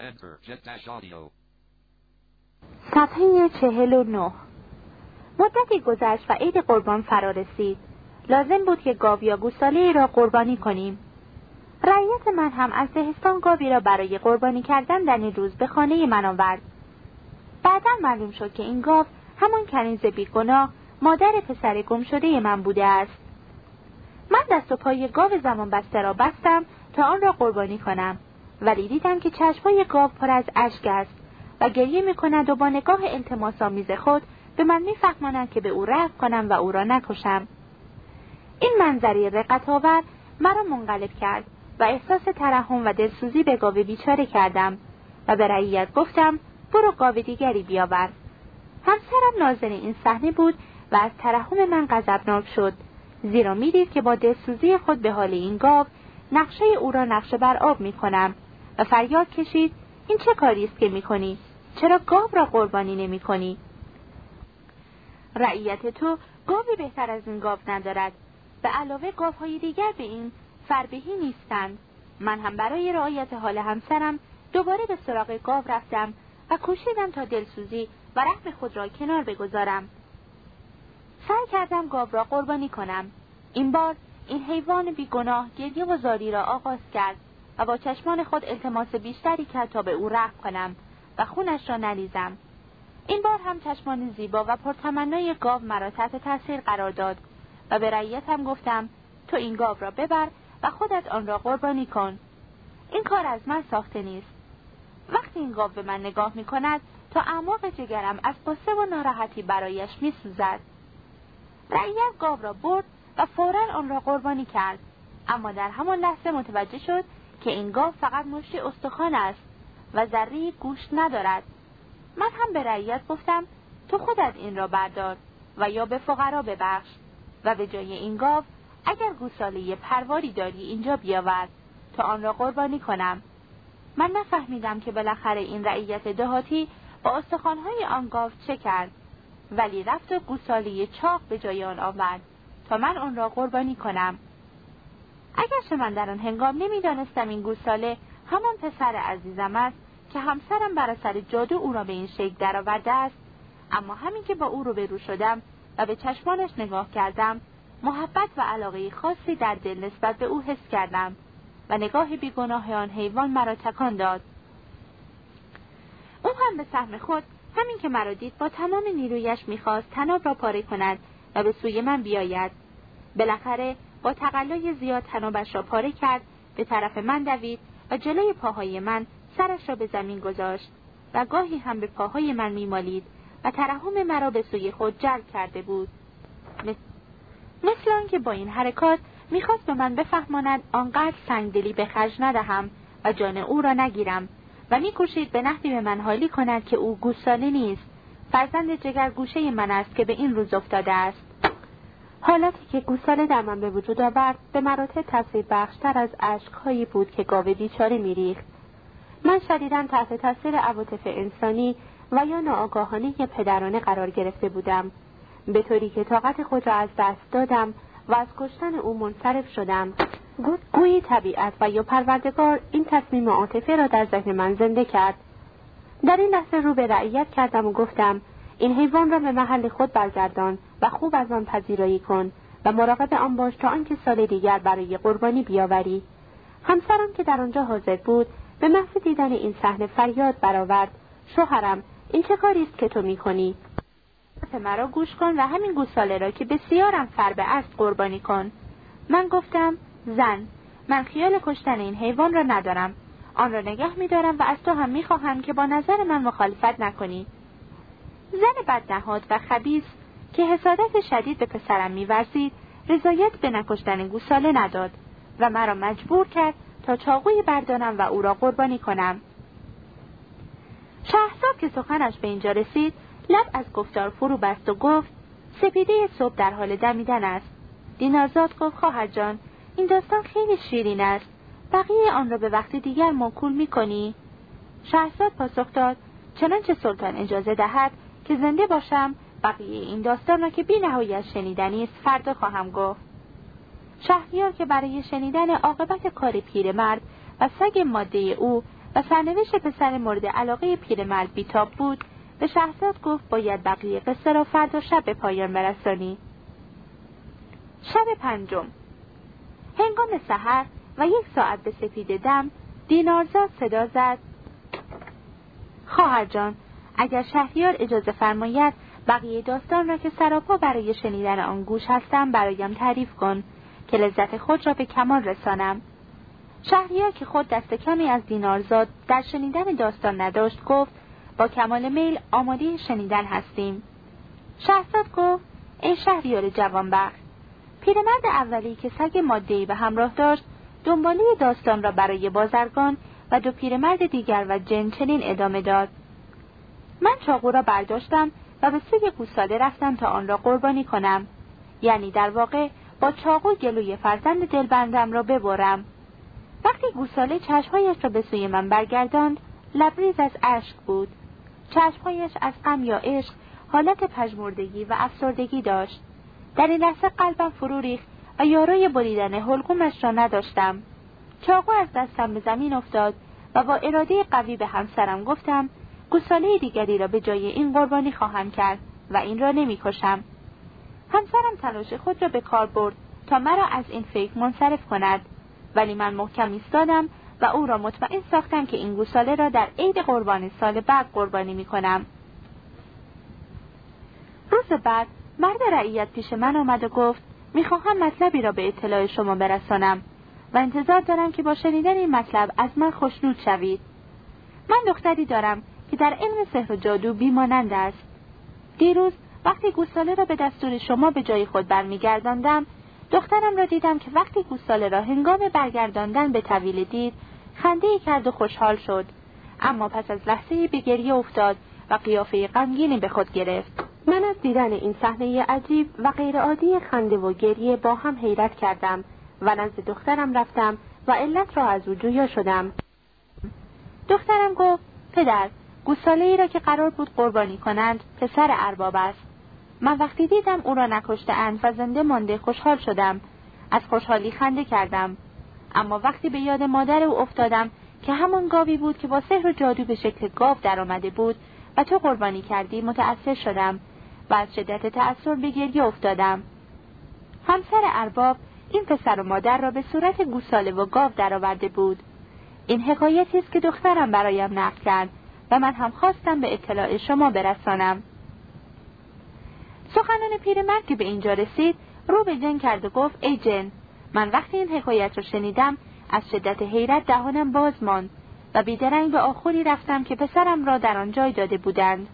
Enter. Jet dash audio. صفحه چهل و نه. مدتی گذشت و عید قربان فرا رسید. لازم بود که گاو یا گوساله را قربانی کنیم. رعیت من هم از دهستان گاوی را برای قربانی کردن در این روز به خانه من آورد. بعدا معلوم شد که این گاو همان کنیز بیگناه مادر پسر گم شده من بوده است. من دست و پای گاو زمان بسته را بستم تا آن را قربانی کنم. ولی دیدم که چشمهای گاو پر از اشک است و گریه می کند و با نگاه التماس آمیز خود به من میفهمانند که به او رحم کنم و او را نکشم. این منظری رقت آور مرا منقلب کرد و احساس ترحم و دلسوزی به گاو بیچاره کردم و به رعیت گفتم برو گاو دیگری بیاور. همسرم ناظر این صحنه بود و از ترحم من غضبناک شد. زیرا می‌دید که با دلسوزی خود به حال این گاو نقشه او را نقشه بر آب می کنم و فریاد کشید این چه کاری است که می کنی؟ چرا گاو را قربانی نمی کنی؟ رعیت تو گاوی بهتر از این گاو ندارد. به علاوه گاوهای دیگر به این فربهی نیستند. من هم برای رعایت حال همسرم دوباره به سراغ گاو رفتم و کوشیدم تا دلسوزی و رحم خود را کنار بگذارم. سعی کردم گاو را قربانی کنم. این بار این حیوان بیگناه گریه و زاری را آغاز کرد. و با چشمان خود التماس بیشتری کرد تا به او رحم کنم و خونش را نریزم. این بار هم چشمان زیبا و پرتمنای گاو مرا تحت تاثیر قرار داد و به رعیتم گفتم تو این گاو را ببر و خودت آن را قربانی کن. این کار از من ساخته نیست. وقتی این گاو به من نگاه می کند تا اعماق جگرم از قصه و ناراحتی برایش می سوزد. رعیت گاو را برد و فورا آن را قربانی کرد. اما در همان لحظه متوجه شد که این گاو فقط مشتی استخوان است و ذره گوشت ندارد. من هم به رعیت گفتم تو خودت این را بردار و یا به فقرا ببخش و به جای این گاو اگر گوساله پرواری داری اینجا بیاور تا آن را قربانی کنم. من نفهمیدم که بالاخره این رعیت دهاتی با استخوانهای آن گاو چه کرد ولی رفت و گوساله چاق به جای آن آورد تا من آن را قربانی کنم. اگرچه من در آن هنگام نمی‌دانستم این گوساله همان پسر عزیزم است که همسرم بر اثر جادو او را به این شکل درآورده است. اما همین که با او روبرو شدم و به چشمانش نگاه کردم محبت و علاقه خاصی در دل نسبت به او حس کردم و نگاه بیگناه آن حیوان مرا تکان داد. او هم به سهم خود همین که مرا دید با تمام نیرویش می‌خواست تناب را پاره کند و به سوی من بیاید. بالاخره با تقلای زیاد تنابش را پاره کرد به طرف من دوید و جلوی پاهای من سرش را به زمین گذاشت و گاهی هم به پاهای من میمالید و ترحم مرا به سوی خود جلب کرده بود. مثل آنکه با این حرکات می‌خواست به من بفهماند آنقدر سنگدلی به خرج ندهم و جان او را نگیرم و میکوشید به نحوی به من حالی کند که او گوساله نیست. فرزند جگر گوشه من است که به این روز افتاده است. حالتی که گوساله در من به وجود آورد به مراتب تاثیر بخشتر از اشکهایی بود که گاوه بیچاره میریخت. من شدیدا تحت تاثیر عواطف انسانی و یا ناآگاهانه پدرانه قرار گرفته بودم. به طوری که طاقت خود را از دست دادم و از کشتن او منصرف شدم. گویی طبیعت و یا پروردگار این تصمیم عاطفه را در ذهن من زنده کرد. در این لحظه رو به رعیت کردم و گفتم این حیوان را به محل خود برگردان. و خوب از آن پذیرایی کن و مراقب آن باش تا آنکه سال دیگر برای قربانی بیاوری. همسرم که در آنجا حاضر بود به محض دیدن این صحنه فریاد برآورد شوهرم این چه کاری است که تو می‌کنی؟ مرا گوش کن و همین گوساله را که بسیارم فربه است قربانی کن. من گفتم زن من خیال کشتن این حیوان را ندارم. آن را نگه میدارم و از تو هم می‌خواهم که با نظر من مخالفت نکنی. زن بدنهاد و خبیز که حسادت شدید به پسرم میورزید رضایت به نکشتن گوساله نداد و مرا مجبور کرد تا چاقوی بردارم و او را قربانی کنم. شهرزاد که سخنش به اینجا رسید لب از گفتار فرو بست و گفت سپیده صبح در حال دمیدن است. دینارزاد گفت خواهر جان این داستان خیلی شیرین است. بقیه آن را به وقت دیگر موکول می‌کنی؟ شهرزاد پاسخ داد چنانچه سلطان اجازه دهد که زنده باشم بقیه این داستان را که بی نهایت شنیدنی است فردا خواهم گفت. شهریار که برای شنیدن عاقبت کار پیرمرد و سگ ماده او و سرنوشت پسر مورد علاقه پیرمرد بیتاب بود به شهزاد گفت باید بقیه قصه را فردا شب به پایان برسانی. شب پنجم. هنگام سحر و یک ساعت به سپید دم دینارزاد صدا زد. خواهر جان اگر شهریار اجازه فرماید بقیه داستان را که سراپا برای شنیدن آن گوش هستم برایم تعریف کن که لذت خود را به کمال رسانم. شهریار که خود دست کمی از دینارزاد در شنیدن داستان نداشت گفت با کمال میل آماده شنیدن هستیم. شهزاد گفت ای شهریار جوانبخت پیرمرد اولی که سگ مادهی به همراه داشت دنباله داستان را برای بازرگان و دو پیرمرد دیگر و جن چنین ادامه داد. من چاقو را برداشتم و به سوی گوساله رفتم تا آن را قربانی کنم. یعنی در واقع با چاقو گلوی فرزند دلبندم را ببرم. وقتی گوساله چشمهایش را به سوی من برگرداند لبریز از اشک بود. چشمهایش از غم یا عشق حالت پژمردگی و افسردگی داشت. در این لحظه قلبم فرو ریخت و یارای بریدن حلقومش را نداشتم. چاقو از دستم به زمین افتاد و با اراده قوی به همسرم گفتم گوساله دیگری را به جای این قربانی خواهم کرد و این را نمی‌کشم همسرم تلاش خود را به کار برد تا مرا از این فکر منصرف کند ولی من محکم ایستادم و او را مطمئن ساختم که این گوساله را در عید قربان سال بعد قربانی می کنم. روز بعد مرد رعیت پیش من آمد و گفت می‌خواهم مطلبی را به اطلاع شما برسانم و انتظار دارم که با شنیدن این مطلب از من خوشنود شوید. من دختری دارم که در علم سحر و جادو بیمانند است. دیروز وقتی گوساله را به دستور شما به جای خود برمیگرداندم دخترم را دیدم که وقتی گوساله را هنگام برگرداندن به طویل دید خنده کرد و خوشحال شد. اما پس از لحظه به گریه افتاد و قیافه غمگینی به خود گرفت. من از دیدن این صحنه عجیب و غیرعادی خنده و گریه با هم حیرت کردم. و نزد دخترم رفتم و علت را از او جویا شدم. دخترم گفت پدر گوساله ای را که قرار بود قربانی کنند پسر ارباب است. من وقتی دیدم او را نکشته اند و زنده مانده خوشحال شدم. از خوشحالی خنده کردم. اما وقتی به یاد مادر او افتادم که همان گاوی بود که با سحر و جادو به شکل گاو درآمده بود و تو قربانی کردی متأثر شدم و از شدت تأثیر به گریه افتادم. همسر ارباب این پسر و مادر را به صورت گوساله و گاو درآورده بود. این حکایتی است که دخترم برایم نقل کرد. و من هم خواستم به اطلاع شما برسانم. سخنان پیرمرد که به اینجا رسید رو به جن کرد و گفت ای جن من وقتی این حکایت را شنیدم از شدت حیرت دهانم باز ماند و بیدرنگ به آخوری رفتم که پسرم را در آن جای داده بودند.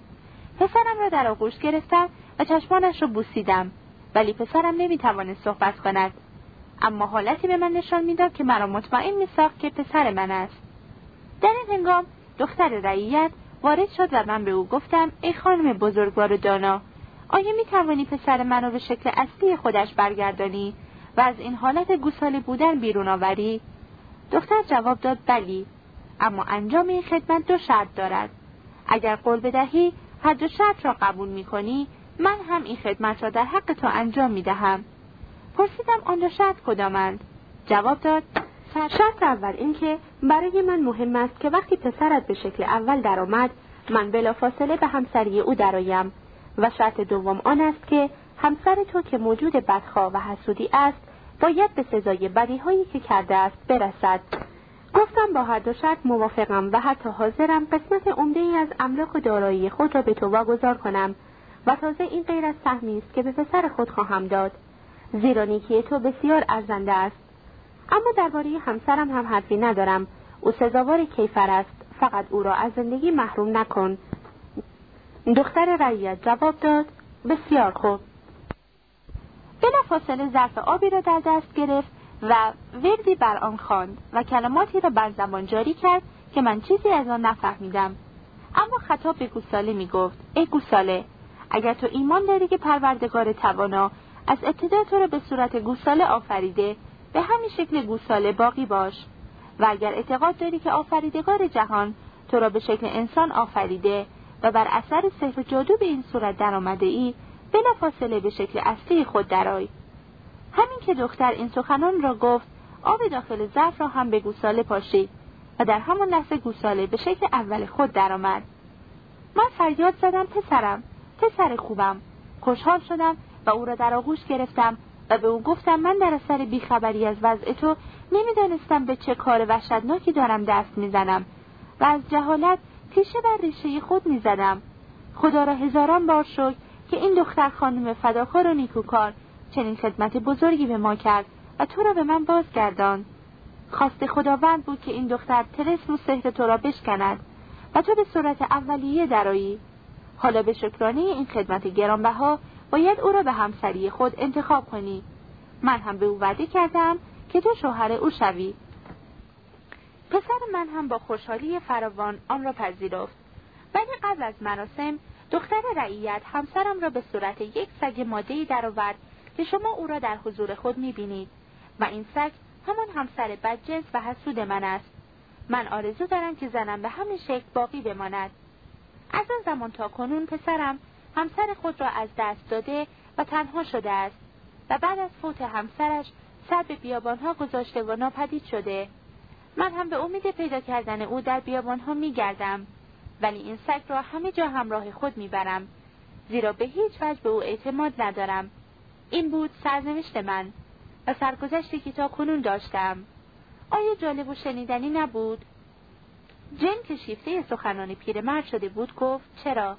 پسرم را در آغوش گرفتم و چشمانش را بوسیدم ولی پسرم نمی‌توانست صحبت کند. اما حالتی به من نشان می‌داد که مرا مطمئن میساخت که پسر من است. در این هنگام دختر رعیت وارد شد و من به او گفتم ای خانم بزرگوار و دانا. آیا می توانی پسر منو به شکل اصلی خودش برگردانی و از این حالت گوساله بودن بیرون آوری؟ دختر جواب داد بلی اما انجام این خدمت دو شرط دارد. اگر قول بدهی هر دو شرط را قبول می کنی من هم این خدمت را در حق تو انجام می دهم پرسیدم آن دو شرط کدامند؟ جواب داد شرط اول اینکه برای من مهم است که وقتی پسرت به شکل اول درآمد من بلافاصله به همسری او درآیم و شرط دوم آن است که همسر تو که موجود بدخواه و حسودی است باید به سزای بدیهایی که کرده است برسد. گفتم با هر دو شرط موافقم و حتی حاضرم قسمت عمده ای از املاک و دارایی خود را به تو واگذار کنم و تازه این غیر از سهمی است که به پسر خود خواهم داد. زیرا نیکی تو بسیار ارزنده است. اما درباره همسرم هم حرفی ندارم. او سزاوار کیفر است. فقط او را از زندگی محروم نکن. دختر رعیت جواب داد بسیار خوب. فاصله ظرف آبی را در دست گرفت و وردی بر آن خواند و کلماتی را بر زبان جاری کرد که من چیزی از آن نفهمیدم. اما خطاب به گوساله می گفت ای گوساله اگر تو ایمان داری که پروردگار توانا از ابتدا تو را به صورت گوساله آفریده به همین شکل گوساله باقی باش و اگر اعتقاد داری که آفریدگار جهان تو را به شکل انسان آفریده و بر اثر سحر جادو به این صورت درآمده ای فاصله به شکل اصلی خود درآی. همین که دختر این سخنان را گفت آب داخل ظرف را هم به گوساله پاشید و و در همان لحظه گوساله به شکل اول خود درآمد. من فریاد زدم پسرم پسر خوبم. خوشحال شدم و او را در آغوش گرفتم و به او گفتم من در اثر بیخبری از وضع تو نمی‌دانستم به چه کار وحشتناکی دارم دست می‌زنم و از جهالت تیشه بر ریشه خود می‌زدم. خدا را هزاران بار شکر که این دختر خانم فداکار و نیکوکار چنین خدمت بزرگی به ما کرد و تو را به من بازگردان. خواست خداوند بود که این دختر ترسم و سحر تو را بشکند و تو به صورت اولیه درایی حالا به شکرانه این خدمت گرانبها باید او را به همسری خود انتخاب کنی. من هم به او وعده کردم که تو شوهر او شوی. پسر من هم با خوشحالی فراوان آن را پذیرفت. ولی قبل از مراسم دختر رعیت همسرم را به صورت یک سگ مادهی درآورد که شما او را در حضور خود می‌بینید و این سگ همان همسر بدجنس و حسود من است. من آرزو دارم که زنم به همین شکل باقی بماند. از آن زمان تا کنون پسرم همسر خود را از دست داده و تنها شده است و بعد از فوت همسرش سر به بیابانها گذاشته و ناپدید شده. من هم به امید پیدا کردن او در بیابانها میگردم ولی این سگ را همه جا همراه خود می‌برم زیرا به هیچ وجه به او اعتماد ندارم. این بود سرنوشت من و سرگذشتی که تا کنون داشتم. آیا جالب و شنیدنی نبود؟ جن که شیفته سخنان پیرمرد شده بود گفت چرا؟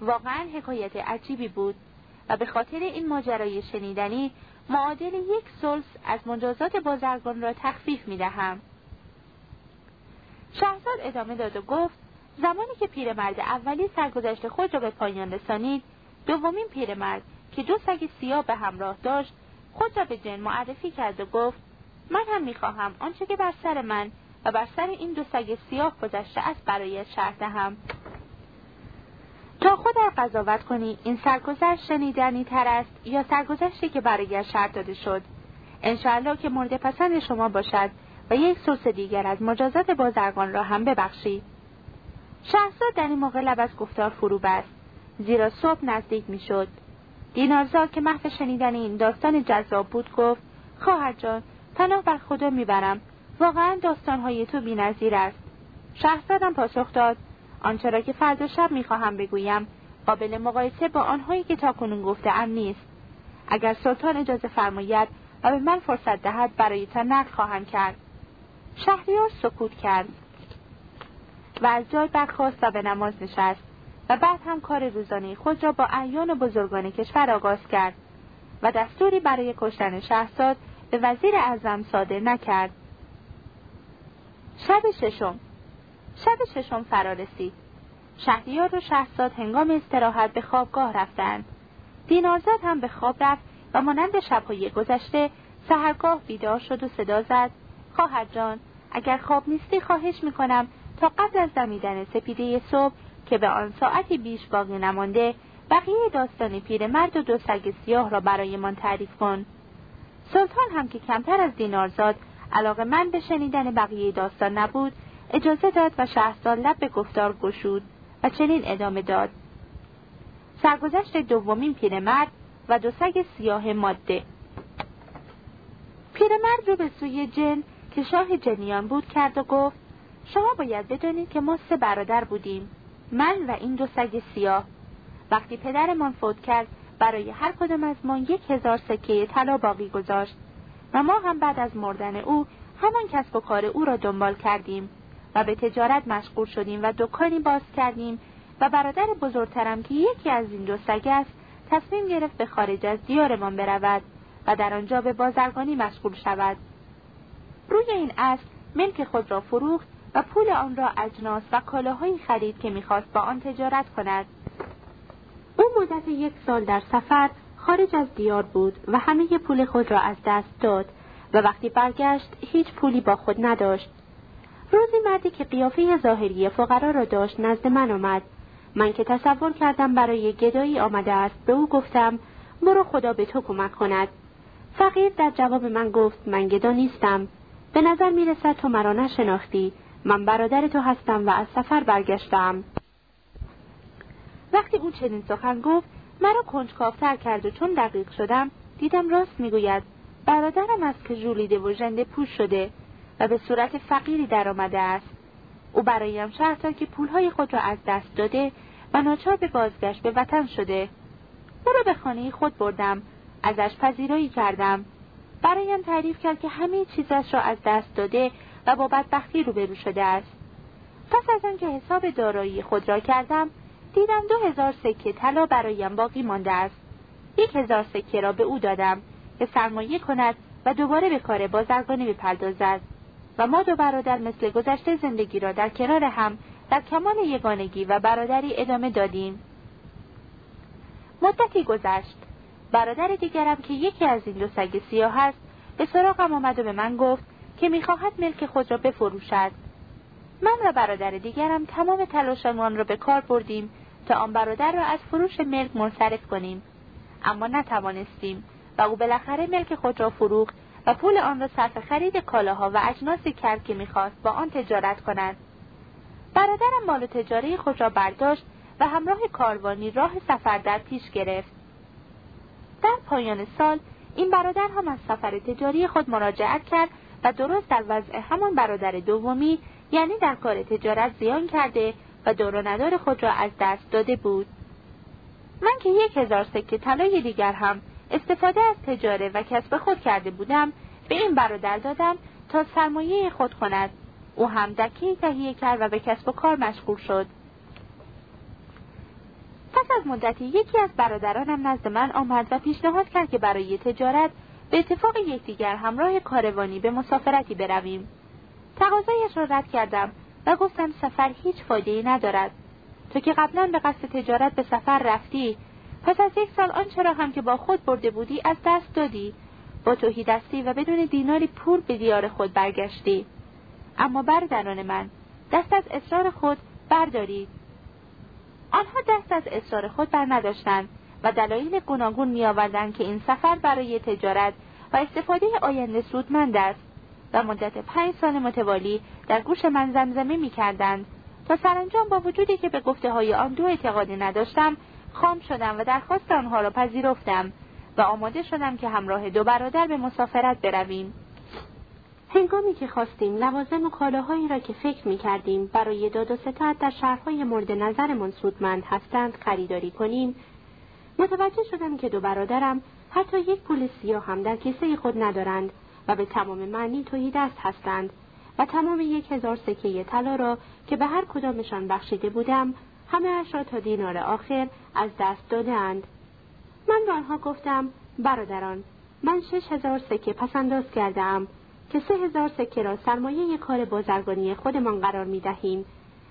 واقعا حکایت عجیبی بود و به خاطر این ماجرای شنیدنی معادل یک سلس از مجازات بازرگان را تخفیف می دهم. شهزاد ادامه داد و گفت زمانی که پیرمرد اولی سرگذشت خود را به پایان رسانید دومین پیرمرد که دو سگ سیاه به همراه داشت خود را به جن معرفی کرد و گفت من هم می‌خواهم آنچه که بر سر من و بر سر این دو سگ سیاه گذشته است برای شرح دهم تا خود قضاوت کنی این سرگذشت شنیدنی تر است یا سرگذشتی که برای شرط داده شد؟ انشاءالله که مورد پسند شما باشد و یک سوس دیگر از مجازات بازرگان را هم ببخشید شهزاد در این موقع لب از گفتار فرو بست. زیرا صبح نزدیک می‌شد. دینارزا که محو شنیدن این داستان جذاب بود گفت خواهر جان پناه بر خدا می‌برم. واقعا داستانهای تو بینظیر است. شهزادم پاسخ داد آنچه را که فردا شب می‌خواهم بگویم قابل مقایسه با آنهایی که تاکنون گفتهام نیست. اگر سلطان اجازه فرماید و به من فرصت دهد برایتان نقل خواهم کرد. شهریار سکوت کرد و از جای برخواست و به نماز نشست و بعد هم کار روزانه خود را با اعیان و بزرگان کشور آغاز کرد و دستوری برای کشتن شهزاد به وزیر اعظم صادر نکرد. شب ششم. شب ششم فرا رسید. شهریار و شهزاد هنگام استراحت به خوابگاه رفتند. دینارزاد هم به خواب رفت و مانند شبهای گذشته سهرگاه بیدار شد و صدا زد. خواهر جان اگر خواب نیستی خواهش می‌کنم تا قبل از دمیدن سپیده صبح که به آن ساعتی بیش باقی نمانده بقیه داستان پیرمرد و دو سگ سیاه را برایمان تعریف کن. سلطان هم که کمتر از دینارزاد علاقه من به شنیدن بقیه داستان نبود اجازه داد و شهرزاد لب به گفتار گشود و چنین ادامه داد. سرگذشت دومین پیرمرد و دو سگ سیاه ماده. پیرمرد رو به سوی جن که شاه جنیان بود کرد و گفت شما باید بدانید که ما سه برادر بودیم من و این دو سگ سیاه. وقتی پدرمان فوت کرد برای هر کدام از ما یک هزار سکه طلا باقی گذاشت و ما هم بعد از مردن او همان کسب و کار او را دنبال کردیم. و به تجارت مشغول شدیم و دکانی باز کردیم و برادر بزرگترم که یکی از این دو سگ است تصمیم گرفت به خارج از دیارمان برود و در آنجا به بازرگانی مشغول شود. روی این اصل ملک خود را فروخت و پول آن را اجناس و کالاهایی خرید که می‌خواست با آن تجارت کند. او مدت یک سال در سفر خارج از دیار بود و همه پول خود را از دست داد و وقتی برگشت هیچ پولی با خود نداشت. روزی مردی که قیافه ظاهری فقرا را داشت نزد من آمد. من که تصور کردم برای گدایی آمده است به او گفتم برو خدا به تو کمک کند. فقیر در جواب من گفت من گدا نیستم. به نظر می رسد تو مرا نشناختی. من برادر تو هستم و از سفر برگشتم. وقتی او چنین سخن گفت مرا کنجکاوتر کرد و چون دقیق شدم دیدم راست می‌گوید برادرم است که ژولیده و ژنده پوش شده. و به صورت فقیری درآمده است. او برایم شرط داد که پولهای خود را از دست داده و ناچار به بازگشت به وطن شده. او را به خانه خود بردم ازش پذیرایی کردم. برایم تعریف کرد که همه چیزش را از دست داده و با بدبختی روبرو شده است. پس از آنکه حساب دارایی خود را کردم دیدم دو هزار سکه طلا برایم باقی مانده است. یک هزار سکه را به او دادم که سرمایه کند و دوباره به کار بازرگانی بپردازد و ما دو برادر مثل گذشته زندگی را در کنار هم در کمال یگانگی و برادری ادامه دادیم. مدتی گذشت. برادر دیگرم که یکی از این دو سگ سیاه است به سراغم آمد و به من گفت که می‌خواهد ملک خود را بفروشد. من و برادر دیگرم تمام تلاشمان را به کار بردیم تا آن برادر را از فروش ملک منصرف کنیم. اما نتوانستیم و او بالاخره ملک خود را فروخت و پول آن را صرف خرید کالاها و اجناسی کرد که می‌خواست با آن تجارت کند. برادرم مال تجاری خود را برداشت و همراه کاروانی راه سفر در پیش گرفت. در پایان سال این برادر هم از سفر تجاری خود مراجعت کرد و درست در وضع همان برادر دومی یعنی در کار تجارت زیان کرده و دور ندار خود را از دست داده بود. من که یک هزار سکه طلای دیگر هم استفاده از تجاره و کسب خود کرده بودم به این برادر دادم تا سرمایه خود کند. او هم دکی تهیه کرد و به کسب و کار مشغول شد. پس از مدتی یکی از برادرانم نزد من آمد و پیشنهاد کرد که برای تجارت به اتفاق یکدیگر همراه کاروانی به مسافرتی برویم. تقاضایش را رد کردم و گفتم سفر هیچ فایده ندارد. تو که قبلا به قصد تجارت به سفر رفتی پس از یک سال آنچه را هم که با خود برده بودی از دست دادی. با توهی دستی و بدون دیناری پول به دیار خود برگشتی. اما برادران من دست از اصرار خود بردارید آنها دست از اصرار خود بر نداشتند و دلایل گوناگون میآوردند که این سفر برای تجارت و استفاده آینده سودمند است و مدت پنج سال متوالی در گوش من زمزمه می‌کردند تا سرانجام با وجودی که به گفته های آن دو اعتقادی نداشتم خام شدم و درخواست آنها را پذیرفتم و آماده شدم که همراه دو برادر به مسافرت برویم. هنگامی که خواستیم لوازم و کالاهایی را که فکر می کردیم برای داد و ستد در شهرهای مورد نظرمان سودمند هستند خریداری کنیم. متوجه شدم که دو برادرم حتی یک پول سیاه هم در کیسه خود ندارند و به تمام معنی توی دست هستند و تمام یک هزار سکه طلا را که به هر کدامشان بخشیده بودم همه اش را تا دینار آخر از دست دادهاند من به آنها گفتم برادران من شش هزار سکه پسنداز کردم که سه هزار سکه را سرمایه کار بازرگانی خودمان قرار می دهیم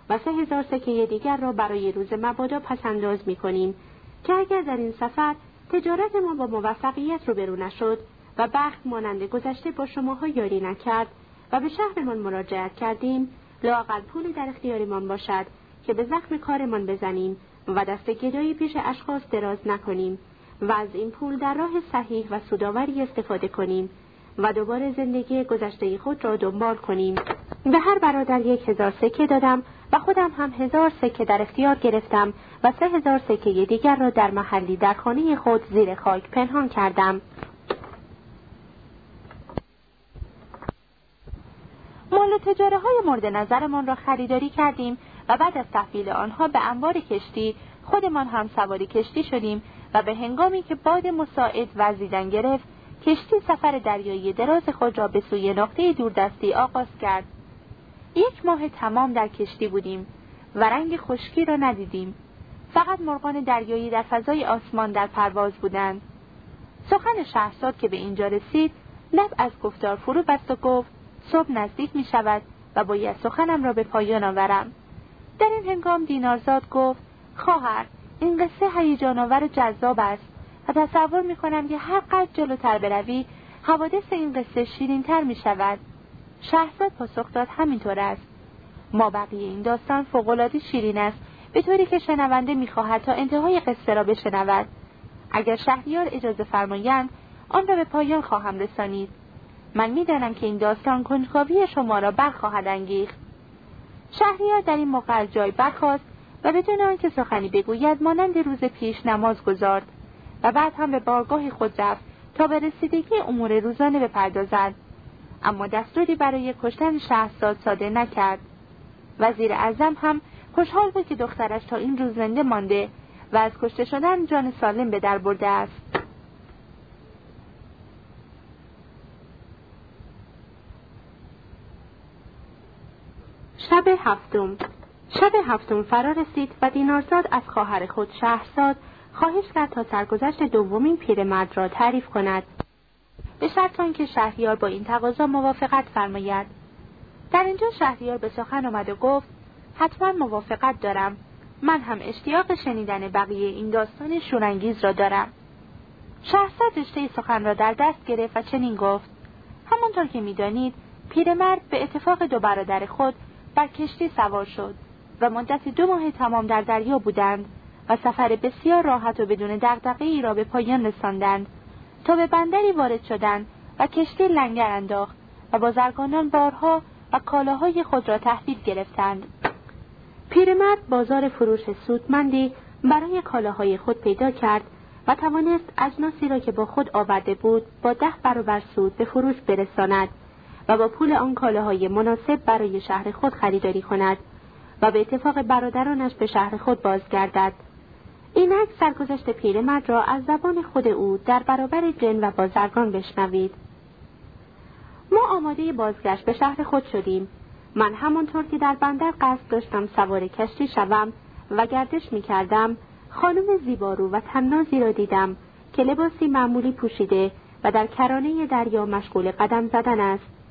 و سه هزار سکه دیگر را برای روز مبادا پسنداز می کنیم که اگر در این سفر تجارت ما با موفقیت روبرو نشد و بخت مانند گذشته با شماها یاری نکرد و به شهرمان مراجعت کردیم لاقل پولی در اختیارمان باشد که به زخم کارمان بزنیم و دست گدایی پیش اشخاص دراز نکنیم و از این پول در راه صحیح و سوداوری استفاده کنیم و دوباره زندگی گذشته خود را دنبال کنیم به هر برادر یک هزار سکه دادم و خودم هم هزار سکه در اختیار گرفتم و سه هزار سکه دیگر را در محلی در خانه خود زیر خاک پنهان کردم. مال تجاره های مورد نظرمان را خریداری کردیم و بعد از تحویل آنها به انبار کشتی خودمان هم سواری کشتی شدیم و به هنگامی که باد مساعد وزیدن گرفت کشتی سفر دریایی دراز خود را به سوی نقطه دوردستی آغاز کرد. یک ماه تمام در کشتی بودیم و رنگ خشکی را ندیدیم. فقط مرغان دریایی در فضای آسمان در پرواز بودند. سخن شهرزاد که به اینجا رسید لب از گفتار فرو بست و گفت صبح نزدیک می شود و باید سخنم را به پایان آورم. در این هنگام دینارزاد گفت خواهر این قصه هیجان آور جذاب است و تصور می کنم که هر قدر جلوتر بروی حوادث این قصه شیرینتر می شود شهرزاد پاسخ داد همینطور است. ما بقیه این داستان فوقالعاده شیرین است به طوری که شنونده می‌خواهد تا انتهای قصه را بشنود. اگر شهریار اجازه فرمایند آن را به پایان خواهم رسانید. من می‌دانم که این داستان کنجکاوی شما را برخواهد انگیخت. شهریار در این موقع جای برخاست و بدون آنکه سخنی بگوید مانند روز پیش نماز گذارد و بعد هم به بارگاه خود رفت تا به رسیدگی امور روزانه بپردازد. اما دستوری برای کشتن شهرزاد ساده نکرد. وزیر اعظم هم خوشحال بود که دخترش تا این روز زنده مانده و از کشته شدن جان سالم به در برده است. شب هفتم. شب هفتم فرا رسید و دینارزاد از خواهر خود شهرزاد خواهش کرد تا سرگذشت دومین پیرمرد را تعریف کند. به شرط آنکه شهریار با این تقاضا موافقت فرماید. در اینجا شهریار به سخن آمد و گفت حتما موافقت دارم. من هم اشتیاق شنیدن بقیه این داستان شورانگیز را دارم. شهرزاد رشته سخن را در دست گرفت و چنین گفت همانطور که می‌دانید پیرمرد به اتفاق دو برادر خود بر کشتی سوار شد و مدت دو ماه تمام در دریا بودند و سفر بسیار راحت و بدون دغدغه ای را به پایان رساندند. تا به بندری وارد شدند و کشتی لنگر انداخت و بازرگانان بارها و کالاهای خود را تحویل گرفتند. پیرمرد بازار فروش سودمندی برای کالاهای خود پیدا کرد و توانست اجناسی را که با خود آورده بود با ده برابر سود به فروش برساند. و با پول آن کالاهای مناسب برای شهر خود خریداری کند و به اتفاق برادرانش به شهر خود بازگردد. اینک سرگذشت پیرمرد را از زبان خود او در برابر جن و بازرگان بشنوید. ما آماده بازگشت به شهر خود شدیم. من همانطور که در بندر قصد داشتم سوار کشتی شوم و گردش می کردم خانم زیبارو و تنازی را دیدم که لباسی معمولی پوشیده و در کرانه دریا مشغول قدم زدن است.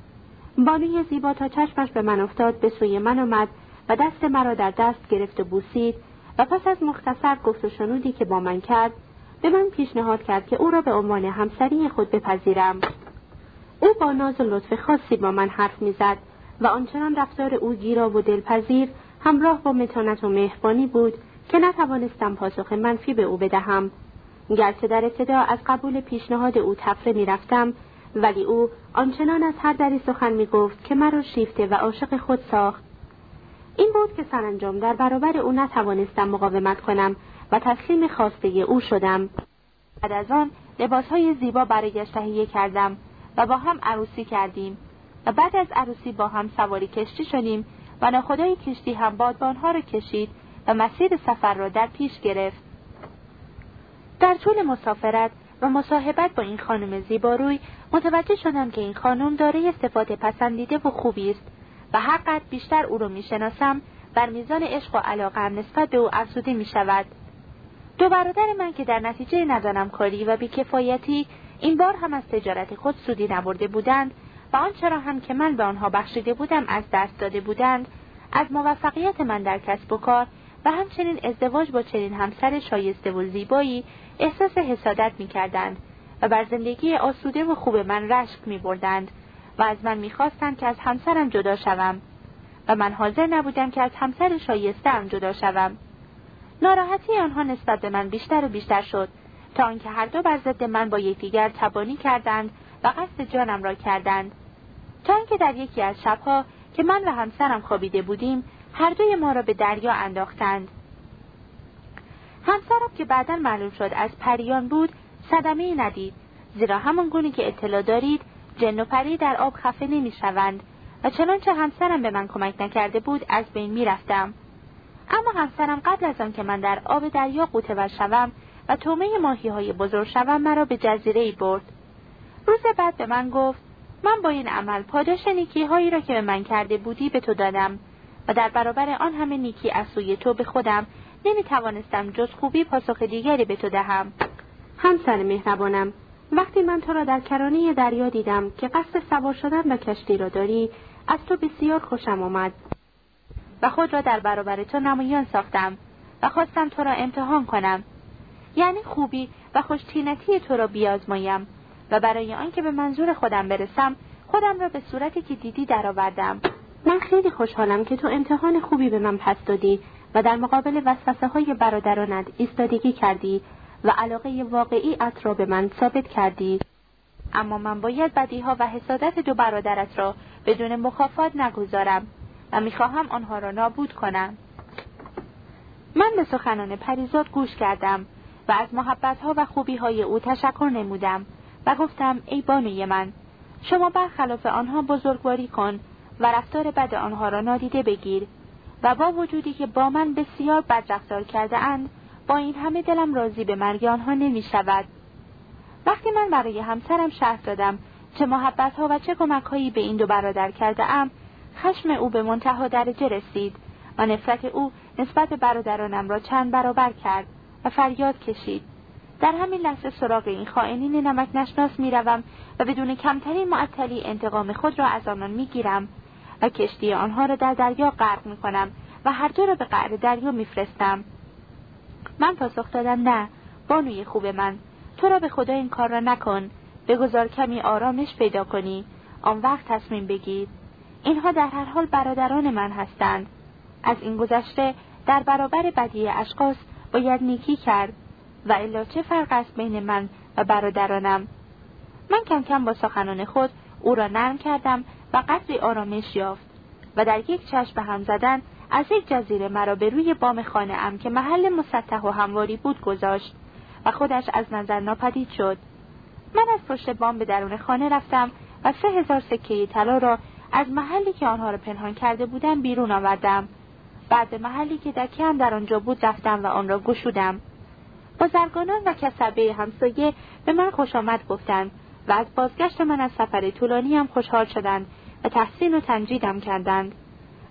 بانوی زیبا تا چشمش به من افتاد به سوی من آمد و دست مرا در دست گرفت و بوسید و پس از مختصر گفت و شنودی که با من کرد به من پیشنهاد کرد که او را به عنوان همسری خود بپذیرم. او با ناز و لطف خاصی با من حرف می‌زد و آنچنان رفتار او گیرا و دلپذیر همراه با متانت و مهربانی بود که نتوانستم پاسخ منفی به او بدهم. گرچه در ابتدا از قبول پیشنهاد او تفره می‌رفتم ولی او آنچنان از هر دری سخن می‌گفت که مرا شیفته و عاشق خود ساخت. این بود که سرانجام در برابر او نتوانستم مقاومت کنم و تسلیم خواسته او شدم. بعد از آن لباسهای زیبا برایش تهیه کردم و با هم عروسی کردیم. و بعد از عروسی با هم سواری کشتی شدیم و ناخدای کشتی هم بادبانها را کشید و مسیر سفر را در پیش گرفت. در طول مسافرت و مصاحبت با این خانم زیباروی متوجه شدم که این خانم دارای صفات پسندیده و خوبی است و هر قدر بیشتر او را می‌شناسم بر میزان عشق و علاقه نسبت به او افزوده می شود. دو برادر من که در نتیجه ندانم کاری و بیکفایتی این بار هم از تجارت خود سودی نبرده بودند و آنچه را هم که من به آنها بخشیده بودم از دست داده بودند از موفقیت من در کسب و کار و همچنین ازدواج با چنین همسر شایسته و زیبایی احساس حسادت می کردند و بر زندگی آسوده و خوب من رشک می بردند و از من می‌خواستند که از همسرم جدا شوم و من حاضر نبودم که از همسر شایستهام جدا شوم. ناراحتی آنها نسبت به من بیشتر و بیشتر شد تا آنکه هر دو بر ضد من با یکدیگر تبانی کردند و قصد جانم را کردند. تا اینکه در یکی از شبها که من و همسرم خوابیده بودیم هر دوی ما را به دریا انداختند همسرم که بعدا معلوم شد از پریان بود صدمه ندید زیرا همان گونه که اطلاع دارید جن و پری در آب خفه نمی شوند و چنانچه همسرم به من کمک نکرده بود از بین می رفتم. اما همسرم قبل از آن که من در آب دریا قوطه شوم و تومه ماهی های بزرگ شوم مرا به جزیره ای برد. روز بعد به من گفت من با این عمل پاداش نیکی هایی را که به من کرده بودی به تو دادم و در برابر آن همه نیکی از سوی تو به خودم نمی توانستم جز خوبی پاسخ دیگری به تو دهم. همسر مهربانم وقتی من تو را در کرانه دریا دیدم که قصد سوار شدن به کشتی را داری از تو بسیار خوشم آمد. و خود را در برابر تو نمایان ساختم و خواستم تو را امتحان کنم. یعنی خوبی و خوشتینتی تو را بیازمایم و برای آنکه به منظور خودم برسم خودم را به صورتی که دیدی درآوردم. من خیلی خوشحالم که تو امتحان خوبی به من پس دادی و در مقابل وسوسه های برادرانت ایستادگی کردی و علاقه واقعی ات را به من ثابت کردی. اما من باید بدیها و حسادت دو برادرت را بدون مخافات نگذارم و می‌خواهم آنها را نابود کنم. من به سخنان پریزاد گوش کردم و از محبتها و خوبیهای او تشکر نمودم و گفتم ای بانوی من شما برخلاف آنها بزرگواری کن و رفتار بد آنها را نادیده بگیر و با وجودی که با من بسیار بد رفتار کرده اند با این همه دلم راضی به مرگ آنها نمی شود. وقتی من برای همسرم شهر دادم چه محبت ها و چه کمک هایی به این دو برادر کرده ام خشم او به منتها درجه رسید و نفرت او نسبت برادرانم را چند برابر کرد و فریاد کشید در همین لحظه سراغ این خائنین نمک نشناس می‌روم و بدون کمترین معطلی انتقام خود را از آنان می‌گیرم و کشتی آنها را در دریا غرق می‌کنم و هر دو را به قعر دریا میفرستم. من پاسخ دادم نه بانوی خوب من تو را به خدا این کار را نکن بگذار کمی آرامش پیدا کنی آن وقت تصمیم بگیر. اینها در هر حال برادران من هستند. از این گذشته در برابر بدی اشخاص باید نیکی کرد و الا چه فرق است بین من و برادرانم؟ من کم کم با سخنان خود او را نرم کردم و قدری آرامش یافت و در یک چشم به هم زدن از یک جزیره مرا به روی بام خانه ام که محل مسطح و همواری بود گذاشت و خودش از نظر ناپدید شد. من از پشت بام به درون خانه رفتم و سه هزار سکه طلا را از محلی که آنها را پنهان کرده بودم بیرون آوردم. بعد محلی که دکه در آنجا بود رفتم و آن را گشودم. بازرگانان و کسبه همسایه به من خوش آمد گفتند و از بازگشت من از سفر طولانی هم خوشحال شدند و تحسین و تنجیدم کردند.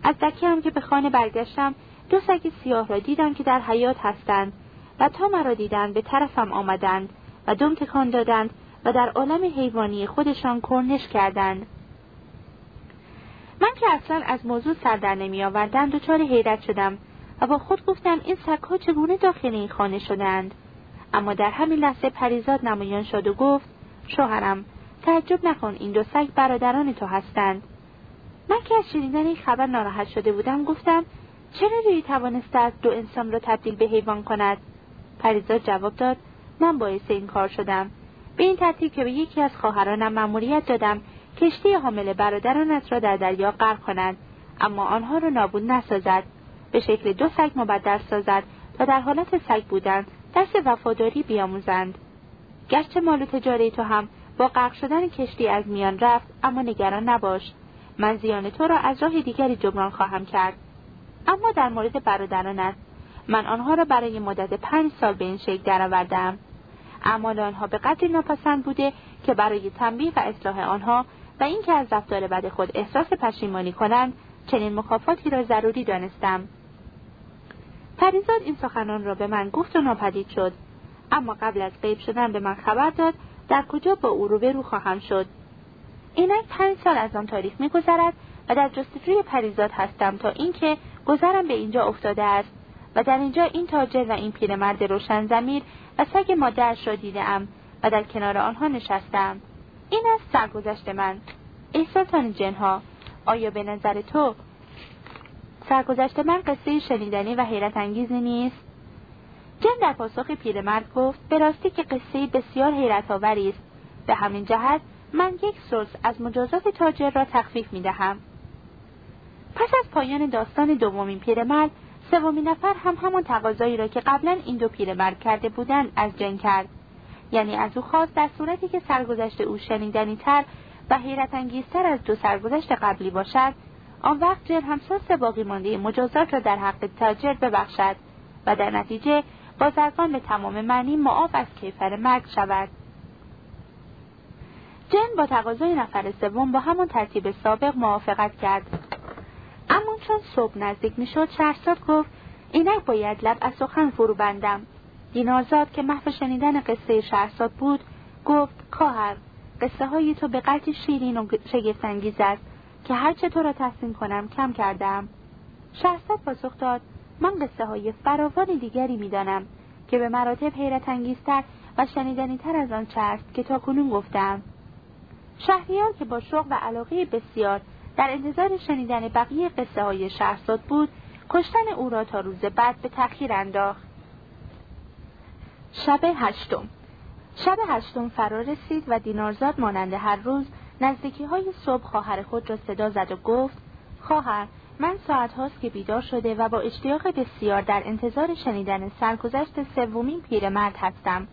از دکه هم که به خانه برگشتم دو سگ سیاه را دیدم که در حیات هستند و تا مرا دیدند به طرفم آمدند و دم تکان دادند و در عالم حیوانی خودشان کرنش کردند. من که اصلا از موضوع سر در نمی آوردم دچار حیرت شدم و با خود گفتم این سگها چگونه داخل این خانه شدند اما در همین لحظه پریزاد نمایان شد و گفت شوهرم تعجب نکن این دو سگ برادران تو هستند. من که از شنیدن این خبر ناراحت شده بودم گفتم چرا روی توانسته است دو انسان را تبدیل به حیوان کند؟ پریزاد جواب داد من باعث این کار شدم. به این ترتیب که به یکی از خواهرانم مأموریت دادم کشتی حامل برادرانت را در دریا غرق کند اما آنها را نابود نسازد. به شکل دو سگ مبدل سازد تا در حالت سگ بودن دست وفاداری بیاموزند. گرچه مال و تجاره تو هم با غرق شدن کشتی از میان رفت اما نگران نباش. من زیان تو را از راه دیگری جبران خواهم کرد. اما در مورد برادرانت من آنها را برای مدت پنج سال به این شکل درآوردم. اعمال آنها به قدری ناپسند بوده که برای تنبیه و اصلاح آنها و اینکه از رفتار بد خود احساس پشیمانی کنند چنین مکافاتی را ضروری دانستم. پریزاد این سخنان را به من گفت و ناپدید شد. اما قبل از غیب شدن به من خبر داد در کجا با او روبرو خواهم شد؟ اینک پنج سال از آن تاریخ میگذرد و در جستجوی پریزاد هستم تا اینکه گذرم به اینجا افتاده است و در اینجا این تاجر و این پیرمرد روشن زمیر و سگ مادرش را دیدم و در کنار آنها نشستم. این است سرگذشت من. ای سلطان جنها آیا به نظر تو سرگذشت من قصه شنیدنی و حیرت انگیزی نیست؟ جن در پاسخ پیرمرد گفت به راستی که قصه بسیار حیرت آوری است به همین جهت من یک سلس از مجازات تاجر را تخفیف می دهم. پس از پایان داستان دومین پیرمرد سومین نفر هم همان تقاضایی را که قبلا این دو پیرمرد کرده بودند از جن کرد یعنی از او خواست در صورتی که سرگذشت او شنیدنی تر و حیرت انگیزتر از دو سرگذشت قبلی باشد آن وقت جن همساس باقی مانده مجازات را در حق تاجر ببخشد و در نتیجه بازرگان به تمام معنی معاف از کیفر مرگ شود. جن با تقاضای نفر سوم با همان ترتیب سابق موافقت کرد. اما چون صبح نزدیک می‌شد شهرزاد گفت اینک باید لب از سخن فرو بندم. دینارزاد که محو شنیدن قصه شهرزاد بود گفت کاهر قصه های تو به قدری شیرین و شگفتانگیز است که هرچه تو را تحسین کنم کم کردم. شهرزاد پاسخ داد من قصه های فراوان دیگری می‌دانم که به مراتب حیرت انگیزتر و شنیدنی تر از آن است که تا کنون گفتم. شهریار که با شوق و علاقه بسیار در انتظار شنیدن بقیه قصه های شهرزاد بود کشتن او را تا روز بعد به تأخیر انداخت. شب هشتم. شب هشتم فرا رسید و دینارزاد مانند هر روز نزدیکی های صبح خواهر خود را صدا زد و گفت خواهر من ساعت هاست که بیدار شده و با اشتیاق بسیار در انتظار شنیدن سرگذشت سومین پیرمرد هستم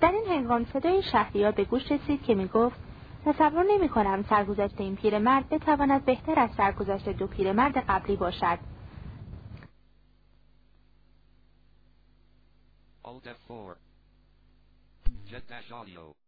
در این هنگام صدای شهریار به گوش رسید که می‌گفت تصور نمی کنم سرگذشت این پیرمرد بتواند بهتر از سرگذشت دو پیرمرد قبلی باشد Alt F4. Jet dash audio.